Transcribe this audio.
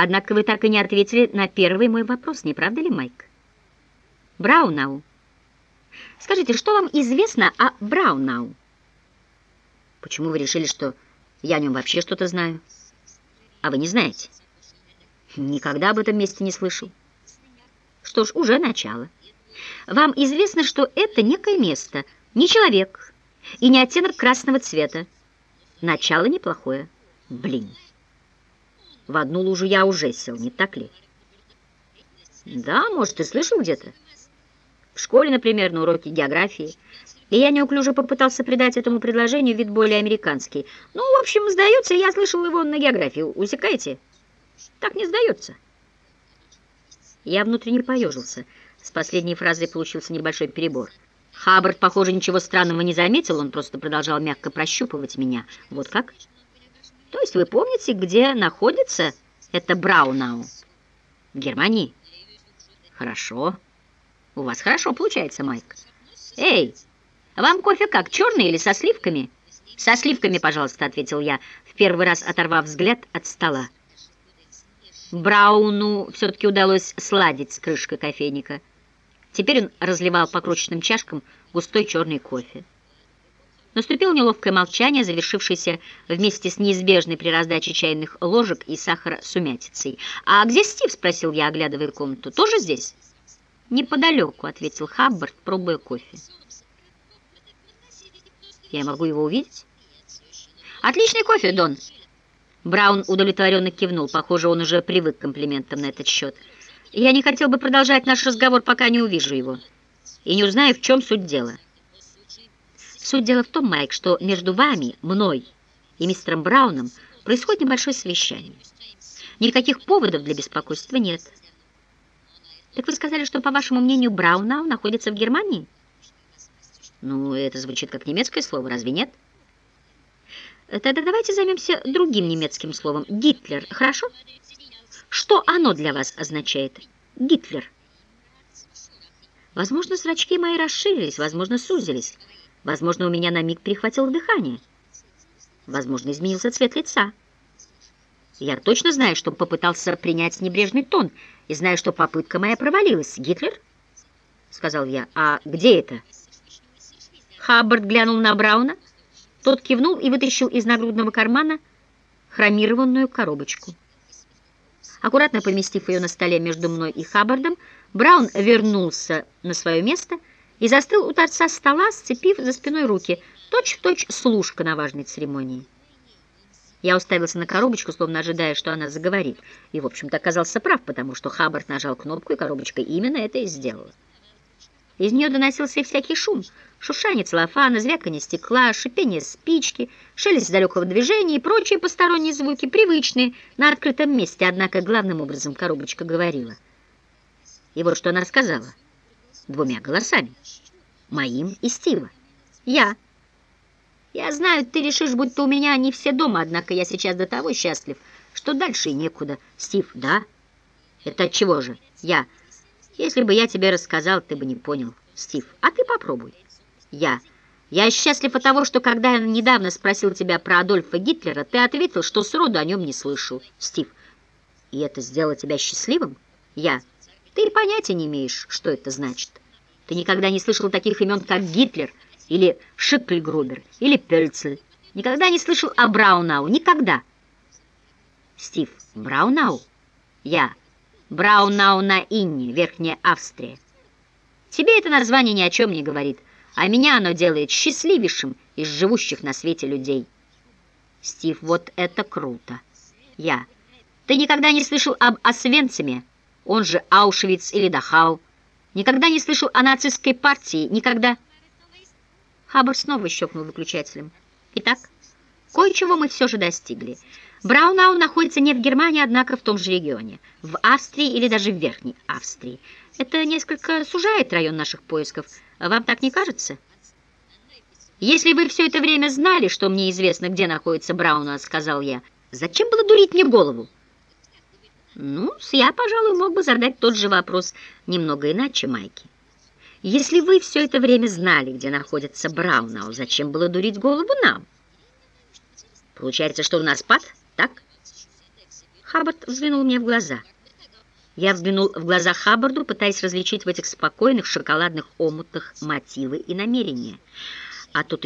Однако вы так и не ответили на первый мой вопрос, не правда ли, Майк? Браунау. Скажите, что вам известно о Браунау? Почему вы решили, что я о нем вообще что-то знаю? А вы не знаете? Никогда об этом месте не слышал. Что ж, уже начало. Вам известно, что это некое место, не человек и не оттенок красного цвета. Начало неплохое. Блин. В одну лужу я уже сел, не так ли? Да, может, ты слышал где-то? В школе, например, на уроке географии. И я неуклюже попытался придать этому предложению вид более американский. Ну, в общем, сдается, я слышал его на географии. Усекаете? Так не сдается. Я внутренне поежился. С последней фразой получился небольшой перебор. Хаббард, похоже, ничего странного не заметил, он просто продолжал мягко прощупывать меня. Вот как? То есть вы помните, где находится это Браунау? В Германии? Хорошо. У вас хорошо получается, Майк. Эй, вам кофе как, черный или со сливками? Со сливками, пожалуйста, ответил я, в первый раз оторвав взгляд от стола. Брауну все-таки удалось сладить с крышкой кофейника. Теперь он разливал по крошечным чашкам густой черный кофе. Наступило неловкое молчание, завершившееся вместе с неизбежной при раздаче чайных ложек и сахара сумятицей. «А где Стив?» — спросил я, оглядывая комнату. «Тоже здесь?» «Неподалеку», — ответил Хаббард, пробуя кофе. «Я могу его увидеть?» «Отличный кофе, Дон!» Браун удовлетворенно кивнул. Похоже, он уже привык к комплиментам на этот счет. «Я не хотел бы продолжать наш разговор, пока не увижу его, и не узнаю, в чем суть дела». Суть дела в том, Майк, что между вами, мной и мистером Брауном происходит небольшое совещание. Никаких поводов для беспокойства нет. Так вы сказали, что, по вашему мнению, Браунау находится в Германии? Ну, это звучит как немецкое слово, разве нет? Тогда давайте займемся другим немецким словом. Гитлер, хорошо? Что оно для вас означает? Гитлер. Возможно, зрачки мои расширились, возможно, сузились. Возможно, у меня на миг перехватило дыхание. Возможно, изменился цвет лица. Я точно знаю, что попытался принять небрежный тон, и знаю, что попытка моя провалилась. Гитлер? Сказал я. А где это? Хаббард глянул на Брауна. Тот кивнул и вытащил из нагрудного кармана хромированную коробочку. Аккуратно поместив ее на столе между мной и Хаббардом, Браун вернулся на свое место и застыл у торца стола, сцепив за спиной руки, точь-в-точь -точь служка на важной церемонии. Я уставился на коробочку, словно ожидая, что она заговорит, и, в общем-то, оказался прав, потому что Хаббард нажал кнопку, и коробочка именно это и сделала. Из нее доносился всякий шум, шуршание целлофана, звяканье стекла, шипение спички, шелест далекого движения и прочие посторонние звуки, привычные на открытом месте, однако главным образом коробочка говорила. И вот что она сказала — двумя голосами, моим и Стива. Я. Я знаю, ты решишь, будто у меня не все дома, однако я сейчас до того счастлив, что дальше и некуда. Стив, да? Это от чего же? Я. Если бы я тебе рассказал, ты бы не понял. Стив, а ты попробуй. Я. Я счастлив от того, что когда я недавно спросил тебя про Адольфа Гитлера, ты ответил, что сроду о нем не слышал. Стив. И это сделало тебя счастливым? Я. Ты понятия не имеешь, что это значит. Ты никогда не слышал таких имен, как Гитлер, или Шикльгрубер, или Пельцель. Никогда не слышал о Браунау. Никогда. Стив, Браунау? Я. Браунау на Инне, Верхняя Австрия. Тебе это название ни о чем не говорит, а меня оно делает счастливейшим из живущих на свете людей. Стив, вот это круто. Я. Ты никогда не слышал об Освенциме? Он же Аушвиц или Дахау. Никогда не слышал о нацистской партии, никогда... Хаббар снова щелкнул выключателем. Итак, кое-чего мы все же достигли. Браунау находится не в Германии, однако в том же регионе, в Австрии или даже в Верхней Австрии. Это несколько сужает район наших поисков. Вам так не кажется? Если вы все это время знали, что мне известно, где находится Браунау, сказал я, зачем было дурить мне голову? Ну, я, пожалуй, мог бы задать тот же вопрос немного иначе, Майки. Если вы все это время знали, где находится Браунау, зачем было дурить голову нам? Получается, что у нас пад, так? Хаббард взглянул мне в глаза. Я взглянул в глаза Хаббарду, пытаясь различить в этих спокойных шоколадных омутах мотивы и намерения. А тут